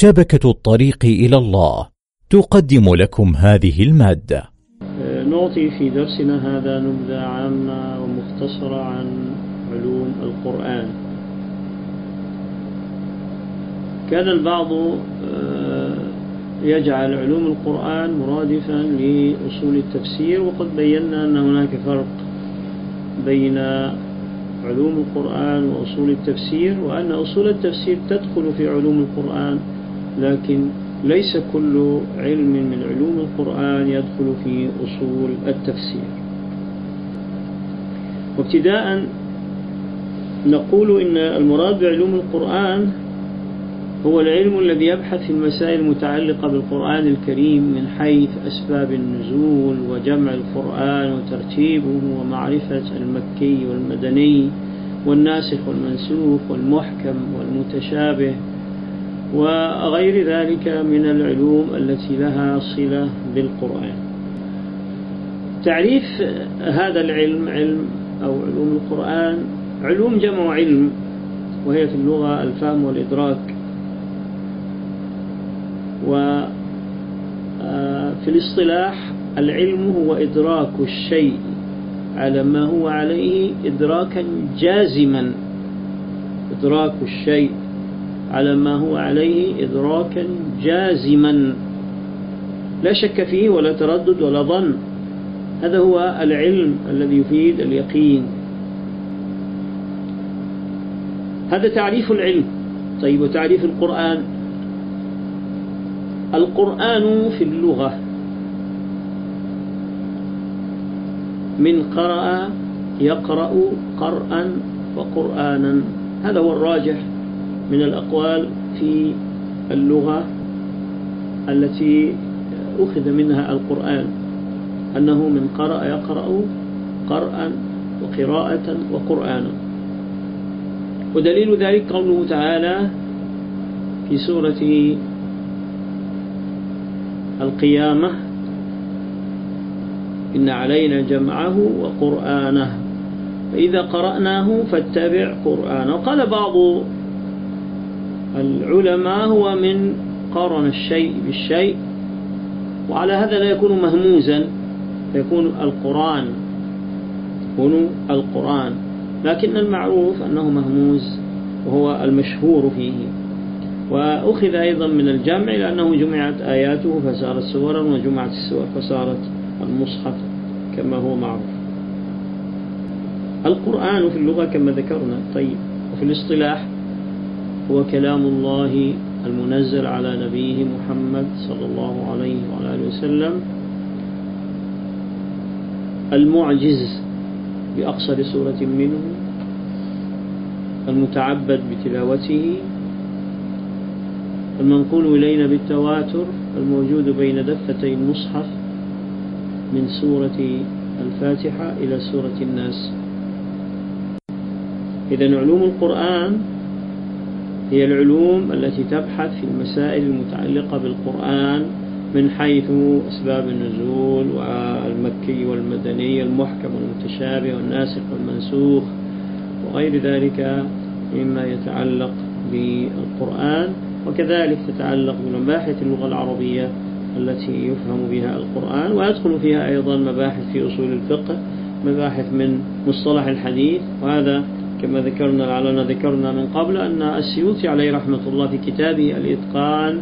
شبكة الطريق إلى الله. تقدم لكم هذه المادة. نعطي في درسنا هذا نبذة عامة ومختصرة عن علوم القرآن. كان البعض آه، يجعل علوم القرآن مرادفا لأصول التفسير وقد بينا أن هناك فرق بين علوم القرآن وأصول التفسير وأن أصول التفسير تدخل في علوم القرآن لكن ليس كل علم من علوم القرآن يدخل في أصول التفسير. وابتداء نقول إن المراد بعلوم القرآن هو العلم الذي يبحث في المسائل المتعلقة بالقرآن الكريم من حيث أسباب النزول وجمع القرآن وترتيبه ومعرفة المكي والمدني والناسخ والمنسوخ والمحكم والمتشابه وغير ذلك من العلوم التي لها صلة بالقرآن. تعريف هذا العلم علم أو علوم القرآن علوم جمع علم وهي في اللغة الفهم والإدراك. وفي آه، الاصطلاح العلم هو إدراك الشيء على ما هو عليه إدراكا جازما. إدراك الشيء. على ما هو عليه إدراكا جازما. لا شك فيه ولا تردد ولا ظن. هذا هو العلم الذي يفيد اليقين. هذا تعريف العلم. طيب وتعريف القرآن. القرآن في اللغة. من قرأ يقرأ قرأ وقرآنا. هذا هو الراجح. من الأقوال في اللغة التي أخذ منها القرآن. أنه من قرأ يقرأ قرأ وقراءة وقرآنا ودليل ذلك قوله تعالى في سورة القيامة إن علينا جمعه وقرآنه. فإذا قرأناه فاتبع قرآنه. قال بعض العلماء هو من قارن الشيء بالشيء وعلى هذا لا يكون مهموزا فيكون القرآن يكون القرآن. لكن المعروف أنه مهموز وهو المشهور فيه. وأخذ أيضا من الجمع لأنه جمعت آياته فصارت سورا وجمعت السور فصارت المصحف كما هو معروف. القرآن في اللغة كما ذكرنا طيب. وفي الاصطلاح هو كلام الله المنزل على نبيه محمد صلى الله عليه وعلى اله وسلم المعجز بأقصر سورة منه المتعبد بتلاوته المنقول إلينا بالتواتر الموجود بين دفتي المصحف من سورة الفاتحة إلى سورة الناس. إذا علوم القرآن هي العلوم التي تبحث في المسائل المتعلقة بالقرآن من حيث أسباب النزول والمكي والمدني المحكم والمتشابه والناسخ والمنسوخ وغير ذلك مما يتعلق بالقرآن وكذلك تتعلق بمباحث اللغة العربية التي يفهم بها القرآن ويدخل فيها أيضا مباحث في أصول الفقه مباحث من مصطلح الحديث وهذا كما ذكرنا لعلنا ذكرنا من قبل أن السيوطي عليه رحمة الله في كتابه الإتقان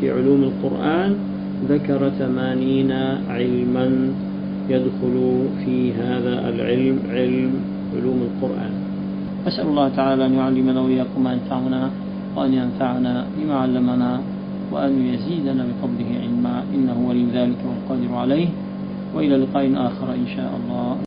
في علوم القرآن ذكر ثمانين علما يدخل في هذا العلم علم علوم القرآن. أسأل الله تعالى أن يعلمنا وإياكم ما ينفعنا وأن ينفعنا بما علمنا وأن يزيدنا بفضله علما إنه ولي ذلك والقادر عليه. وإلى لقاء آخر إن شاء الله.